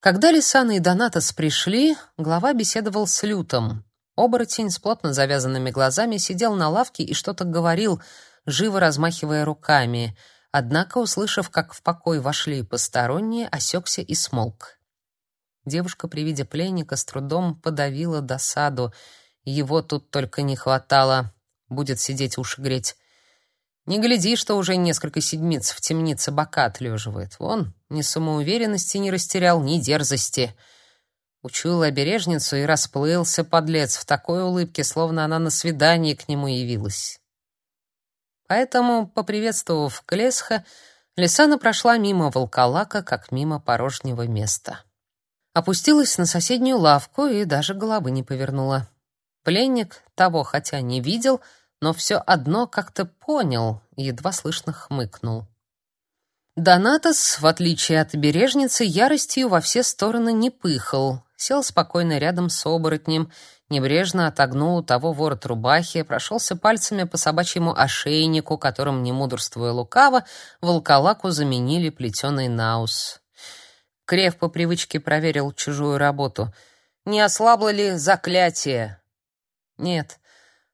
Когда Лисана и Донатос пришли, глава беседовал с Лютом. Оборотень с плотно завязанными глазами сидел на лавке и что-то говорил, живо размахивая руками. Однако, услышав, как в покой вошли посторонние, осекся и смолк. Девушка при виде пленника с трудом подавила досаду. Его тут только не хватало. Будет сидеть уши греть. Не гляди, что уже несколько седмиц в темнице бока отлеживает. Вон, ни самоуверенности не растерял, ни дерзости. Учуял обережницу и расплылся подлец в такой улыбке, словно она на свидание к нему явилась. Поэтому, поприветствовав Клесха, Лисана прошла мимо волколака, как мимо порожнего места. Опустилась на соседнюю лавку и даже головы не повернула. Пленник того хотя не видел, но все одно как-то понял и едва слышно хмыкнул. Донатос, в отличие от бережницы, яростью во все стороны не пыхал, сел спокойно рядом с оборотнем, небрежно отогнул у того ворот рубахи, прошелся пальцами по собачьему ошейнику, которым, не мудрствуя лукаво, волколаку заменили плетеный наус. Крев по привычке проверил чужую работу. Не ослабло ли заклятие? Нет,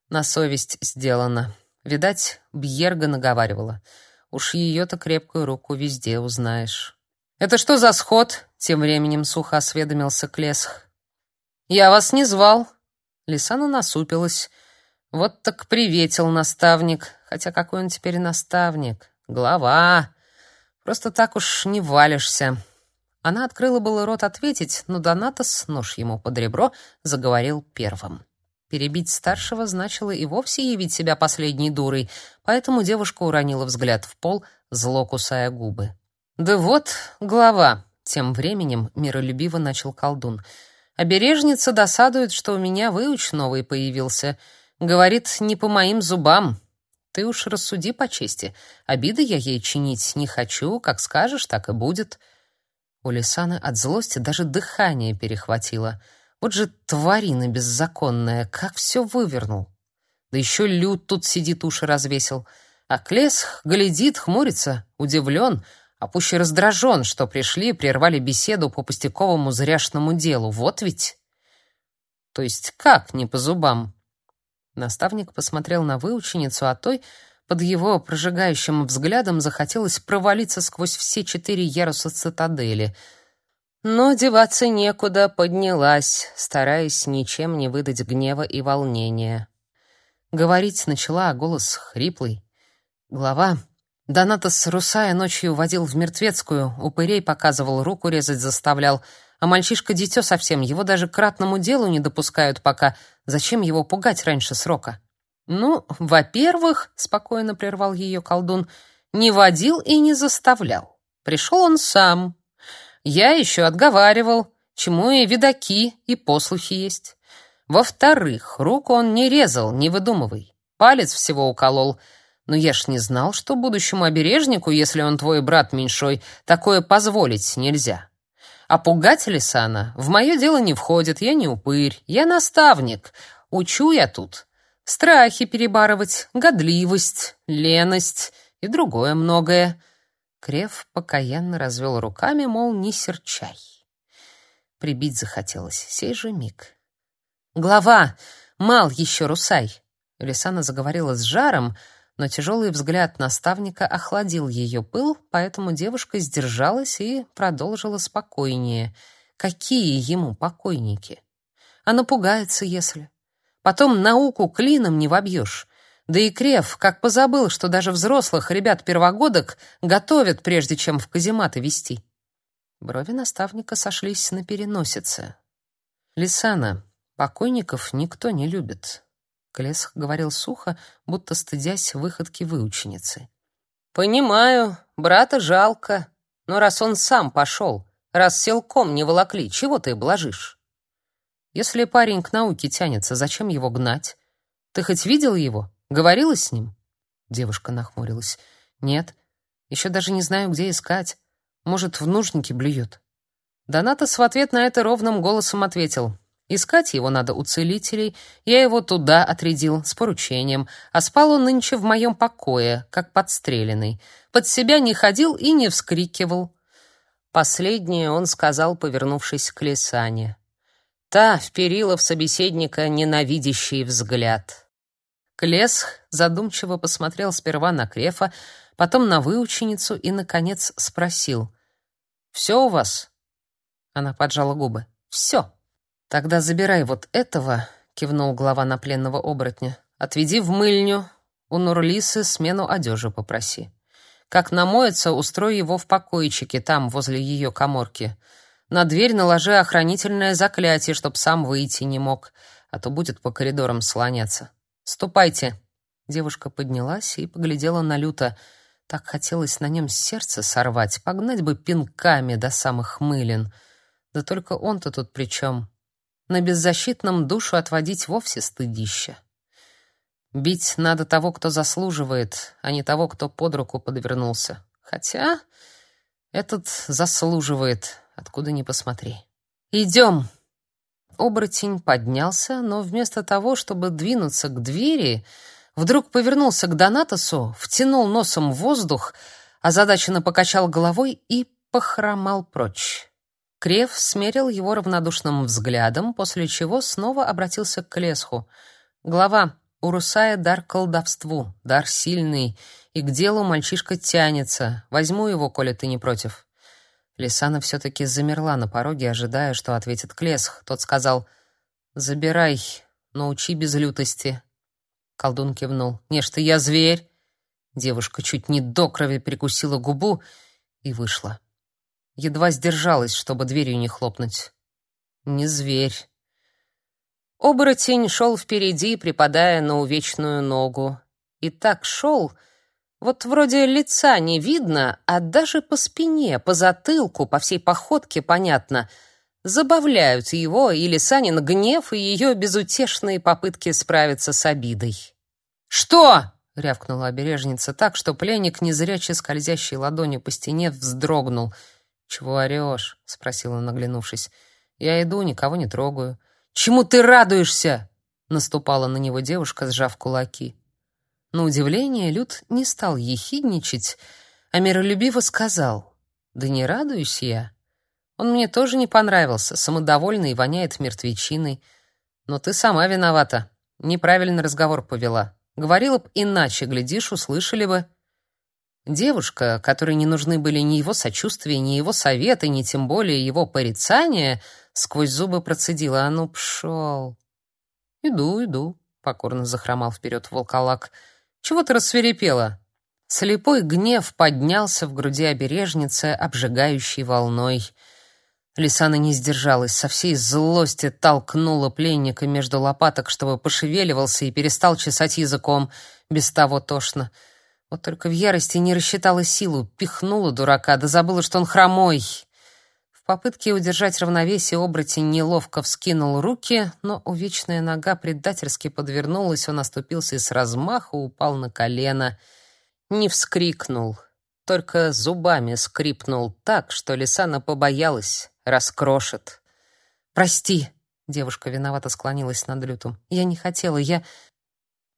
на совесть сделано. Видать, Бьерга наговаривала. Уж ее-то крепкую руку везде узнаешь. «Это что за сход?» — тем временем сухо осведомился Клесх. «Я вас не звал». Лисана насупилась. «Вот так приветил наставник. Хотя какой он теперь наставник? Глава. Просто так уж не валишься». Она открыла было рот ответить, но Донатос, нож ему под ребро, заговорил первым. Перебить старшего значило и вовсе явить себя последней дурой, поэтому девушка уронила взгляд в пол, зло кусая губы. «Да вот, глава!» — тем временем миролюбиво начал колдун. «Обережница досадует, что у меня выуч новый появился. Говорит, не по моим зубам. Ты уж рассуди по чести. Обиды я ей чинить не хочу, как скажешь, так и будет». У Лисаны от злости даже дыхание перехватило — вот же тварина беззаконная, как все вывернул. Да еще Люд тут сидит, уши развесил. А Клес глядит, хмурится, удивлен, а пуще раздражен, что пришли и прервали беседу по пустяковому зряшному делу. Вот ведь... То есть как не по зубам? Наставник посмотрел на выученицу, а той под его прожигающим взглядом захотелось провалиться сквозь все четыре яруса цитадели — но деваться некуда, поднялась, стараясь ничем не выдать гнева и волнения. Говорить начала, а голос хриплый. Глава Донатос Русая ночью водил в мертвецкую, упырей показывал, руку резать заставлял, а мальчишка дитё совсем, его даже к ратному делу не допускают пока. Зачем его пугать раньше срока? Ну, во-первых, спокойно прервал ее колдун, не водил и не заставлял. Пришел он сам, я еще отговаривал, чему и видаки, и послухи есть. Во-вторых, руку он не резал, не выдумывай. Палец всего уколол. Но я ж не знал, что будущему обережнику, если он твой брат меньшой, такое позволить нельзя. А пугать Лисана в мое дело не входит, я не упырь, я наставник. Учу я тут. Страхи перебарывать, годливость, леность и другое многое. Крев покаянно развел руками, мол, не серчай. Прибить захотелось, сей же миг. «Глава! Мал еще русай!» Лисана заговорила с жаром, но тяжелый взгляд наставника охладил ее пыл, поэтому девушка сдержалась и продолжила спокойнее. «Какие ему покойники? А напугается, если. Потом науку клином не вобьешь. Да и Крев, как позабыл, что даже взрослых ребят-первогодок готовят, прежде чем в казематы вести. Брови наставника сошлись на переносице. «Лисана, покойников никто не любит», — Клесх говорил сухо, будто стыдясь выходки выученицы. «Понимаю, брата жалко, но раз он сам пошел, раз силком не волокли, чего ты блажишь? Если парень к науке тянется, зачем его гнать? Ты хоть видел его? Говорила с ним? Девушка нахмурилась. Нет. Еще даже не знаю, где искать. Может, в нужнике блюет. Донатос в ответ на это ровным голосом ответил: Искать его надо у целителей. Я его туда отрядил с поручением, а спал он нынче в моем покое, как подстреленный. Под себя не ходил и не вскрикивал. Последнее он сказал, повернувшись к Лисане. Та вперила в собеседника ненавидящий взгляд. Клесх задумчиво посмотрел сперва на Крефа, потом на выученицу и, наконец, спросил. «Все у вас?» Она поджала губы. «Все». «Тогда забирай вот этого», — кивнул глава на пленного оборотня. «Отведи в мыльню. У Нурлисы смену одежи попроси. Как намоется, устрой его в покойчике, там, возле ее коморки. На дверь наложи охранительное заклятие, чтоб сам выйти не мог, а то будет по коридорам слоняться. Ступайте. Девушка поднялась и поглядела на Люта. Так хотелось на нем сердце сорвать, погнать бы пинками до самых мылин. Да только он-то тут при чем? На беззащитном душу отводить вовсе стыдище. Бить надо того, кто заслуживает, а не того, кто под руку подвернулся. Хотя этот заслуживает, откуда ни посмотри. «Идем!» Оборотень поднялся, но вместо того, чтобы двинуться к двери, вдруг повернулся к Донатосу, втянул носом воздух, озадаченно покачал головой и похромал прочь. Крев смерил его равнодушным взглядом, после чего снова обратился к Лесху. «Глава, у Русая дар колдовству, дар сильный, и к делу мальчишка тянется. Возьму его, коли ты не против. Лисана все-таки замерла на пороге, ожидая, что ответит Клесх. Тот сказал «Забирай, но учи без лютости». Колдун кивнул. «Не ж ты, я зверь!» Девушка чуть не до крови прикусила губу и вышла. Едва сдержалась, чтобы дверью не хлопнуть. «Не зверь». Оборотень шел впереди, припадая на увечную ногу. И так шел, вот вроде лица не видно, а даже по спине, по затылку, по всей походке понятно. Забавляют его и Лисанин гнев, и ее безутешные попытки справиться с обидой. «Что?» — рявкнула обережница так, что пленник, незряче скользящей ладонью по стене, вздрогнул. «Чего орешь?» — спросила, наглянувшись. «Я иду, никого не трогаю». Чему ты радуешься? наступала на него девушка, сжав кулаки. На удивление Люд не стал ехидничать, а миролюбиво сказал: "Да не радуюсь я. Он мне тоже не понравился, самодовольный и воняет мертвечиной. Но ты сама виновата. Неправильно разговор повела. Говорила б иначе, глядишь, услышали бы". Девушка, которой не нужны были ни его сочувствия, ни его советы, ни тем более его порицания, сквозь зубы процедила: "А ну пшел!» "Иду, иду", покорно захромал вперед волколак. "Чего ты рассверепела?" Слепой гнев поднялся в груди обережницы обжигающей волной. Лисана не сдержалась, со всей злости толкнула пленника между лопаток, чтобы пошевеливался и перестал чесать языком, без того тошно. Вот только в ярости не рассчитала силу, пихнула дурака, да забыла, что он хромой попытке удержать равновесие оборотень неловко вскинул руки, но увечная нога предательски подвернулась, он оступился и с размаху упал на колено. Не вскрикнул, только зубами скрипнул так, что Лисана побоялась, раскрошит. «Прости!» — девушка виновато склонилась над лютом. «Я не хотела, я...»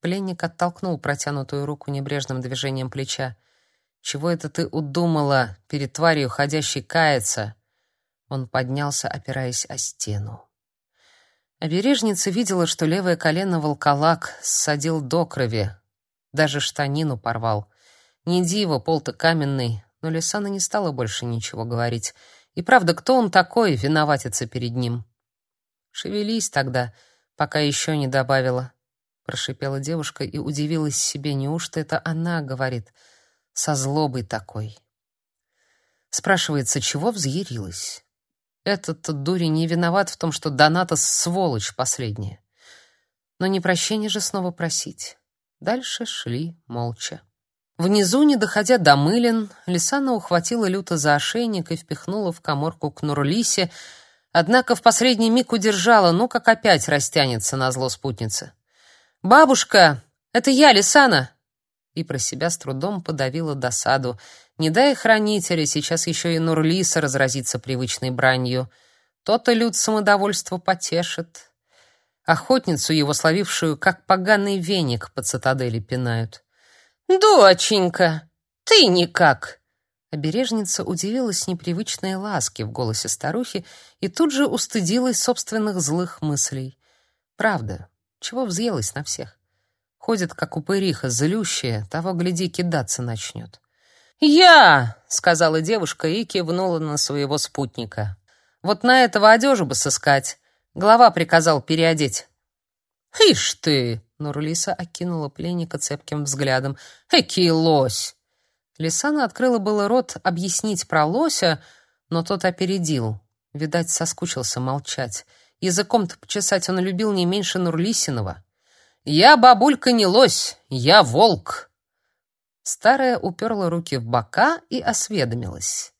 Пленник оттолкнул протянутую руку небрежным движением плеча. «Чего это ты удумала перед тварью, ходящей каяться?» Он поднялся, опираясь о стену. Обережница видела, что левое колено волколак ссадил до крови, даже штанину порвал. Не диво, пол-то каменный, но Лисана не стала больше ничего говорить. И правда, кто он такой, виноватиться перед ним? «Шевелись тогда, пока еще не добавила», — прошипела девушка и удивилась себе, неужто это она говорит, со злобой такой. Спрашивается, чего взъярилась? Этот дури не виноват в том, что Доната сволочь последняя. Но не прощения же снова просить. Дальше шли молча. Внизу, не доходя до мылин, Лисана ухватила люто за ошейник и впихнула в коморку к Нурлисе, однако в последний миг удержала, ну как опять растянется на зло спутницы. «Бабушка, это я, Лисана!» И про себя с трудом подавила досаду. Не дай хранителя, сейчас еще и Нурлиса разразится привычной бранью. То-то люд самодовольство потешит. Охотницу его, словившую, как поганый веник, под цитадели пинают. «Доченька, ты никак!» Обережница удивилась непривычной ласке в голосе старухи и тут же устыдилась собственных злых мыслей. Правда, чего взъелась на всех? Ходит, как упыриха, злющая, того, гляди, кидаться начнет. «Я!» — сказала девушка и кивнула на своего спутника. «Вот на этого одежу бы сыскать. Глава приказал переодеть». «Ишь ты!» — Нурлиса окинула пленника цепким взглядом. «Экий лось!» Лисана открыла было рот объяснить про лося, но тот опередил. Видать, соскучился молчать. Языком-то почесать он любил не меньше Нурлисиного. «Я, бабулька, не лось, я волк!» Старая уперла руки в бока и осведомилась.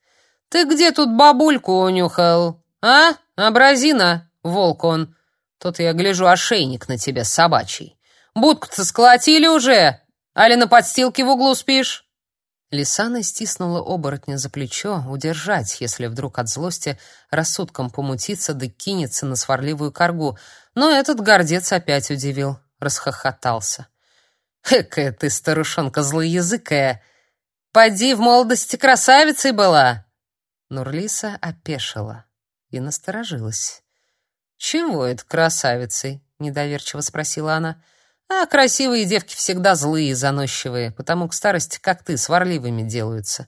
«Ты где тут бабульку унюхал? А, абразина, волк он? Тут я гляжу, ошейник на тебе собачий. Будку-то сколотили уже? Али на подстилке в углу спишь?» Лисана стиснула оборотня за плечо, удержать, если вдруг от злости рассудком помутится да кинется на сварливую коргу. Но этот гордец опять удивил, расхохотался. «Экая ты, старушонка злоязыкая! Поди в молодости красавицей была!» Нурлиса опешила и насторожилась. «Чего это красавицей?» — недоверчиво спросила она. — а красивые девки всегда злые и заносчивые, потому к старости, как ты, сварливыми делаются.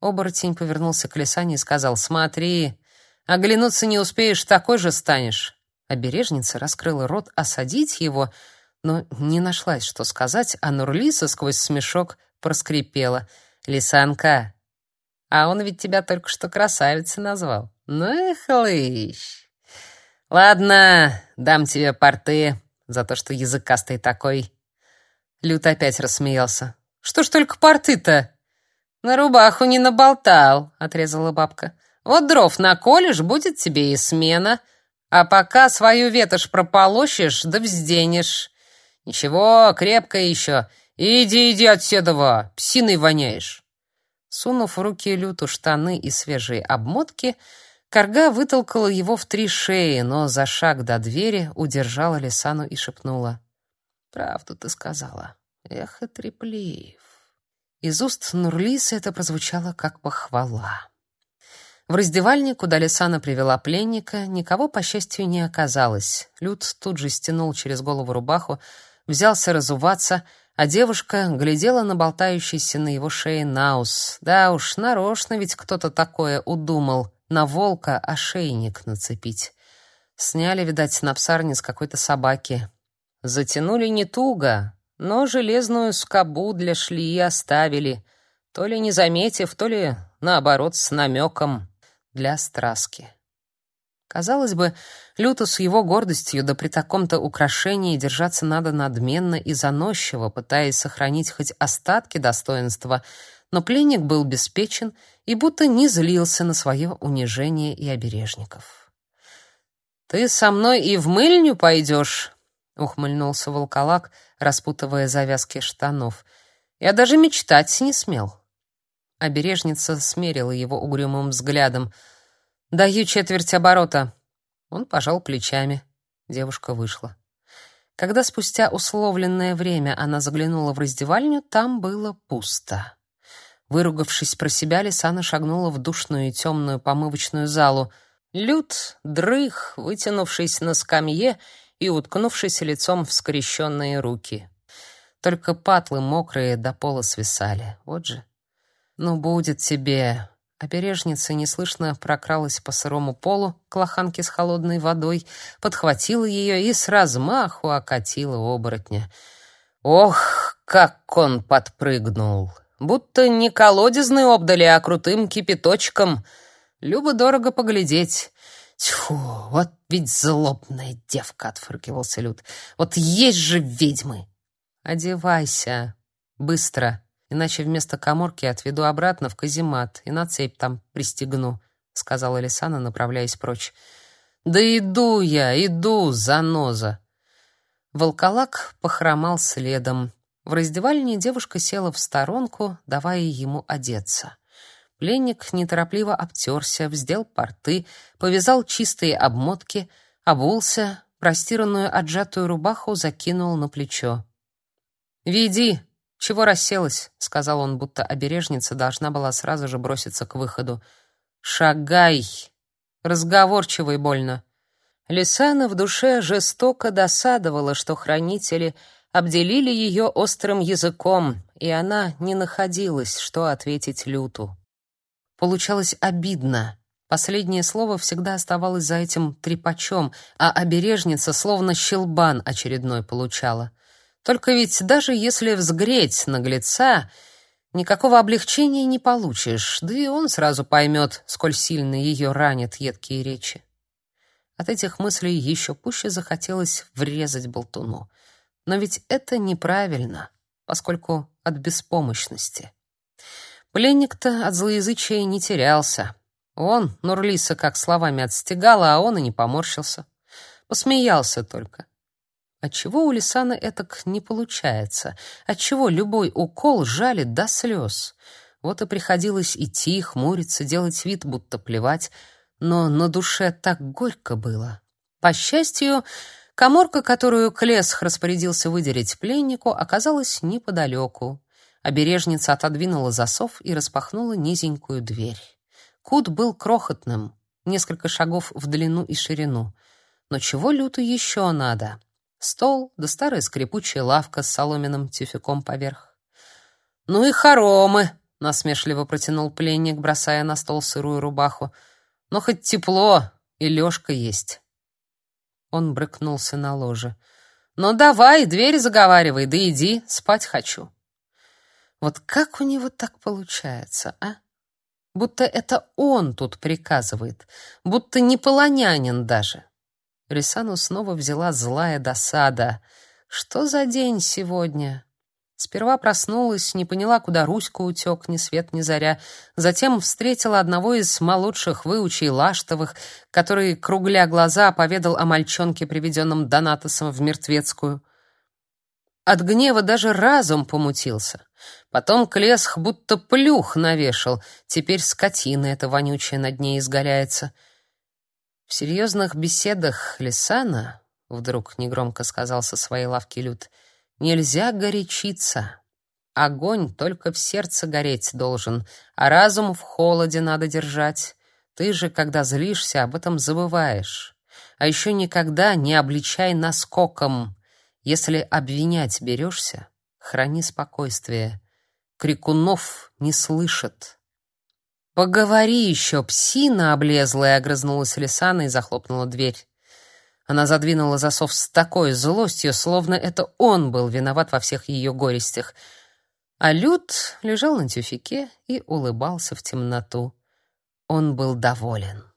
Оборотень повернулся к Лисане и сказал, «Смотри, оглянуться не успеешь, такой же станешь». Обережница раскрыла рот осадить его, но не нашлась, что сказать, а Нурлиса сквозь смешок проскрипела. «Лисанка, а он ведь тебя только что красавицей назвал. Ну и хлыщ. Ладно, дам тебе порты, за то, что языкастый такой. Лют опять рассмеялся. Что ж только порты-то? На рубаху не наболтал, отрезала бабка. Вот дров наколешь, будет тебе и смена. А пока свою ветошь прополощешь, да взденешь. Ничего, крепко еще. Иди, иди отседова, псиной воняешь. Сунув в руки Люту штаны и свежие обмотки, Карга вытолкала его в три шеи, но за шаг до двери удержала Лисану и шепнула. «Правду ты сказала. Эх, и треплив». Из уст Нурлиса это прозвучало как похвала. В раздевальне, куда Лисана привела пленника, никого, по счастью, не оказалось. Люд тут же стянул через голову рубаху, взялся разуваться, а девушка глядела на болтающийся на его шее наус. Да уж, нарочно ведь кто-то такое удумал на волка ошейник нацепить. Сняли, видать, на псарне с какой-то собаки. Затянули не туго, но железную скобу для шлии оставили, то ли не заметив, то ли, наоборот, с намеком для страски. Казалось бы, Люту с его гордостью, да при таком-то украшении держаться надо надменно и заносчиво, пытаясь сохранить хоть остатки достоинства — но пленник был беспечен и будто не злился на свое унижение и обережников. «Ты со мной и в мыльню пойдешь?» — ухмыльнулся волколак, распутывая завязки штанов. «Я даже мечтать не смел». Обережница смерила его угрюмым взглядом. «Даю четверть оборота». Он пожал плечами. Девушка вышла. Когда спустя условленное время она заглянула в раздевальню, там было пусто. Выругавшись про себя, Лисана шагнула в душную и темную помывочную залу. Люд дрых, вытянувшись на скамье и уткнувшись лицом в скрещенные руки. Только патлы мокрые до пола свисали. Вот же. «Ну, будет тебе!» Опережница неслышно прокралась по сырому полу к лоханке с холодной водой, подхватила ее и с размаху окатила оборотня. Ох, как он подпрыгнул! Будто не колодезной обдали, а крутым кипяточком. Любо-дорого поглядеть. Тьфу, вот ведь злобная девка, отфыркивался Люд. Вот есть же ведьмы. Одевайся. Быстро. Иначе вместо каморки отведу обратно в каземат и на цепь там пристегну, сказала Лисана, направляясь прочь. Да иду я, иду, заноза. Волколак похромал следом. В раздевальне девушка села в сторонку, давая ему одеться. Пленник неторопливо обтерся, вздел порты, повязал чистые обмотки, обулся, простиранную отжатую рубаху закинул на плечо. «Веди, «Чего расселась?» — сказал он, будто обережница должна была сразу же броситься к выходу. «Шагай!» Разговорчивый больно. Лисана в душе жестоко досадовала, что хранители обделили ее острым языком, и она не находилась, что ответить Люту. Получалось обидно. Последнее слово всегда оставалось за этим трепачом, а обережница словно щелбан очередной получала. Только ведь даже если взгреть наглеца, никакого облегчения не получишь, да и он сразу поймет, сколь сильно ее ранят едкие речи. От этих мыслей еще пуще захотелось врезать болтуну. Но ведь это неправильно, поскольку от беспомощности. Пленник-то от злоязычия не терялся. Он Нурлиса как словами отстегала, а он и не поморщился. Посмеялся только. Отчего у Лисаны этак не получается? Отчего любой укол жалит до слез? Вот и приходилось идти, хмуриться, делать вид, будто плевать, но на душе так горько было. По счастью, коморка, которую Клесх распорядился выделить пленнику, оказалась неподалеку. Обережница отодвинула засов и распахнула низенькую дверь. Кут был крохотным, несколько шагов в длину и ширину. Но чего люту еще надо? Стол да старая скрипучая лавка с соломенным тюфяком поверх. «Ну и хоромы!» — насмешливо протянул пленник, бросая на стол сырую рубаху. Но хоть тепло и лёжка есть. Он брыкнулся на ложе. Ну давай, дверь заговаривай, да иди, спать хочу. Вот как у него так получается, а? Будто это он тут приказывает, будто не полонянин даже. Рисану снова взяла злая досада. Что за день сегодня? Сперва проснулась, не поняла, куда Руська утек, ни свет ни заря. Затем встретила одного из молодших выучей Лаштовых, который, кругля глаза, поведал о мальчонке, приведенном Донатосом в Мертвецкую. От гнева даже разум помутился. Потом Клесх будто плюх навешал. Теперь скотина эта вонючая над ней изгаляется. В серьезных беседах Лисана, вдруг негромко сказал со своей лавки Люд, — Нельзя горячиться. Огонь только в сердце гореть должен, а разум в холоде надо держать. Ты же, когда злишься, об этом забываешь. А еще никогда не обличай наскоком. Если обвинять берешься, храни спокойствие. Крикунов не слышат. «Поговори еще, псина облезлая!» — огрызнулась Лисана и захлопнула дверь. Она задвинула засов с такой злостью, словно это он был виноват во всех ее горестях. А Люд лежал на тюфике и улыбался в темноту. Он был доволен.